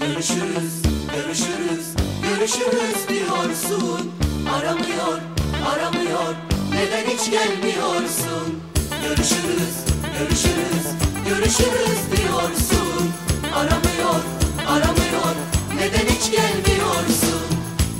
Görüşürüz, görüşürüz, görüşürüz diyorsun. Aramıyor, aramıyor, neden hiç gelmiyorsun? Görüşürüz, görüşürüz, görüşürüz diyorsun. Aramıyor, aramıyor, neden hiç gelmiyorsun?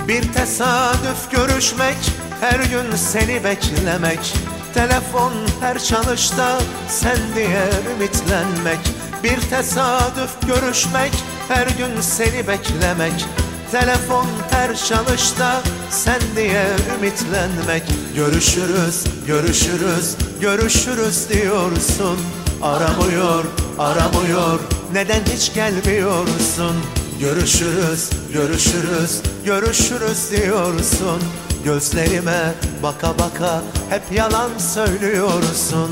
Bir tesadüf görüşmek, her gün seni beklemek. Telefon her çalışta sen diye ümitlenmek Bir tesadüf görüşmek, her gün seni beklemek. Telefon her çalışta sen diye ümitlenmek. Görüşürüz, görüşürüz, görüşürüz diyorsun. Aramıyor, aramıyor, neden hiç gelmiyorsun? Görüşürüz, görüşürüz, görüşürüz diyorsun. Gözlerime baka baka hep yalan söylüyorsun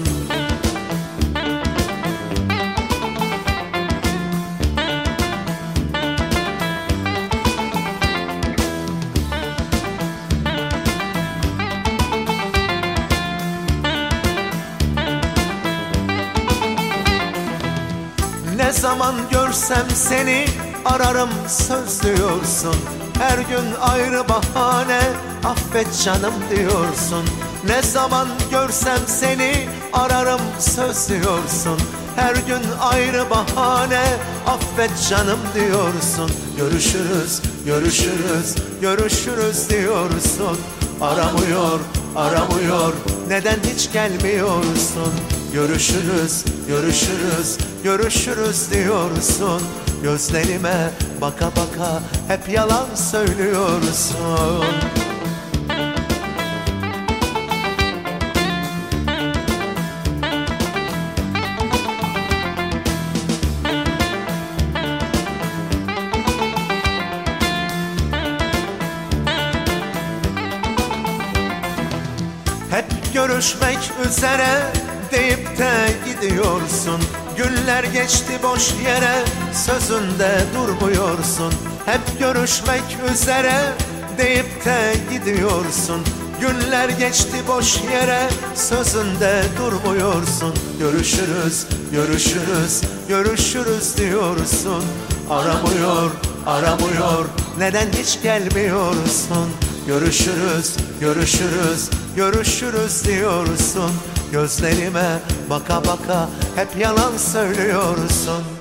Ne zaman görsem seni ararım söz diyorsun. Her gün ayrı bahane affet canım diyorsun. Ne zaman görsem seni ararım söz diyorsun. Her gün ayrı bahane affet canım diyorsun. Görüşürüz, görüşürüz, görüşürüz diyorsun Aramıyor, aramıyor, neden hiç gelmiyorsun? Görüşürüz, görüşürüz, görüşürüz diyorsun. Gözlerime baka baka hep yalan söylüyorsun görüşmek üzere deyip de gidiyorsun. Günler geçti boş yere sözünde durmuyorsun. Hep görüşmek üzere deyip de gidiyorsun. Günler geçti boş yere sözünde durmuyorsun. Görüşürüz, görüşürüz, görüşürüz diyorsun. Aramıyor, aramıyor, neden hiç gelmiyorsun Görüşürüz, görüşürüz, görüşürüz diyorsun. Gözlerime baka baka hep yalan söylüyorsun